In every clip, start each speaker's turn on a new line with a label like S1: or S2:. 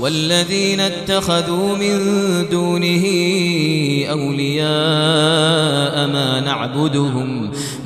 S1: والذين اتخذوا من دونه أولياء ما نعبدهم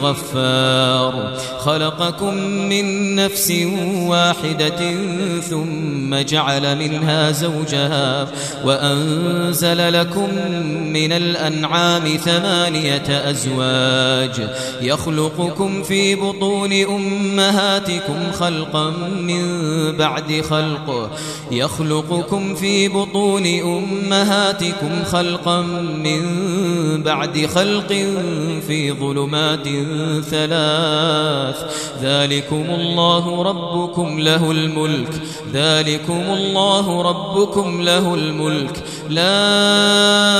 S1: الغفار. خلقكم من نفس واحدة ثم جعل منها زوجها وأنزل لكم من الأنعام ثمانية أزواج. يخلقكم في بطون أمهاتكم خلقا من بعد خلق. يخلقكم في بطون أمهاتكم خلقا من بعد خلق في ظلمات ثلاث. ذلكم الله ربكم له الملك. ذلكم الله ربكم له الملك. لا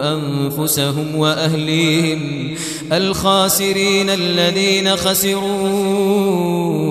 S1: أنفسهم وأهليهم الخاسرين الذين خسروا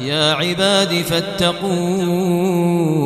S1: يا عباد فاتقون.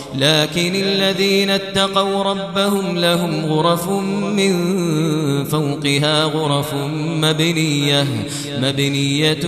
S1: لكن الذين اتقوا ربهم لهم غرف من فوقها غرف مبنية مبنية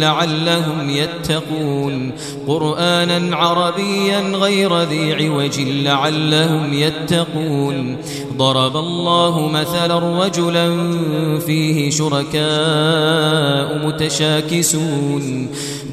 S1: لعلهم يتقون. قرآنا عربيا غير ذي عوج لعلهم يتقون. ضرب الله مثلا رجلا فيه شركاء متشاكسون.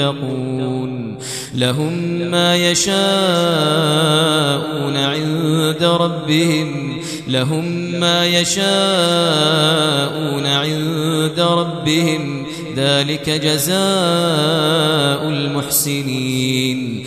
S1: المتقون لهم ما يشاءون عند ربهم. لهم ما يشاءون عند ربهم. ذلك جزاء المحسنين.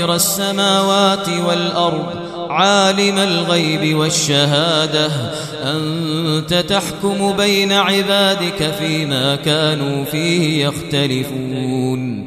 S1: السماوات والأرض عالم الغيب والشهادة. أنت تحكم بين عبادك فيما كانوا فيه يختلفون.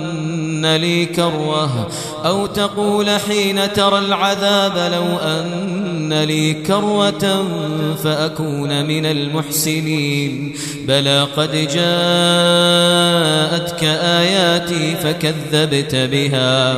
S1: لي كروة أو تقول حين ترى العذاب لو أن لي كروة فأكون من المحسنين. بلى قد جاءتك آياتي فكذبت بها.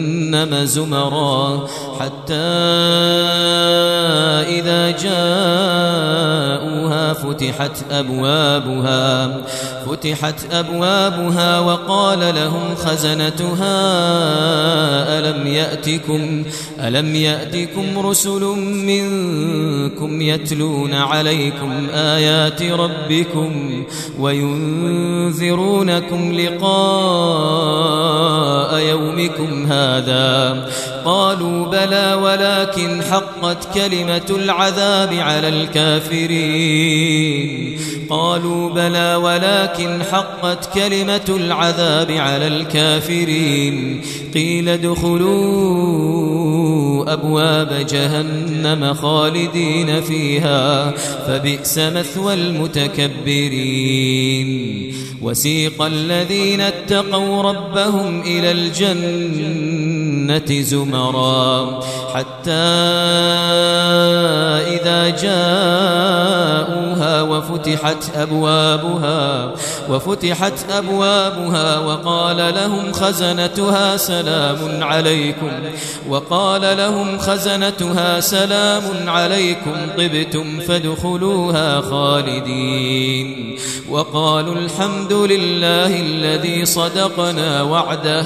S1: زمرا حتى إذا جاءوها فتحت أبوابها فتحت أبوابها وقال لهم خزنتها ألم يأتكم ألم يأتكم رسل منكم يتلون عليكم آيات ربكم وينذرونكم لقاء يومكم هذا؟ قالوا بلى ولكن حقت كلمة العذاب على الكافرين. قالوا بلى ولكن حقت كلمة العذاب على الكافرين. قيل ادخلوا أبواب جهنم خالدين فيها فبئس مثوى المتكبرين. وسيق الذين اتقوا ربهم إلى الجنة زمرا. حتى إذا جاءوها وفتحت أبوابها وفتحت أبوابها وقال لهم خزنتها سلام عليكم وقال لهم خزنتها سلام عليكم طبتم فادخلوها خالدين. وقالوا الحمد لله الذي صدقنا وعده.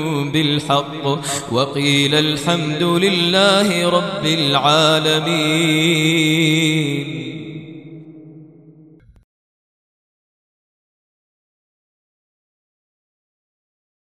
S1: بالحق وقيل الحمد لله رب العالمين.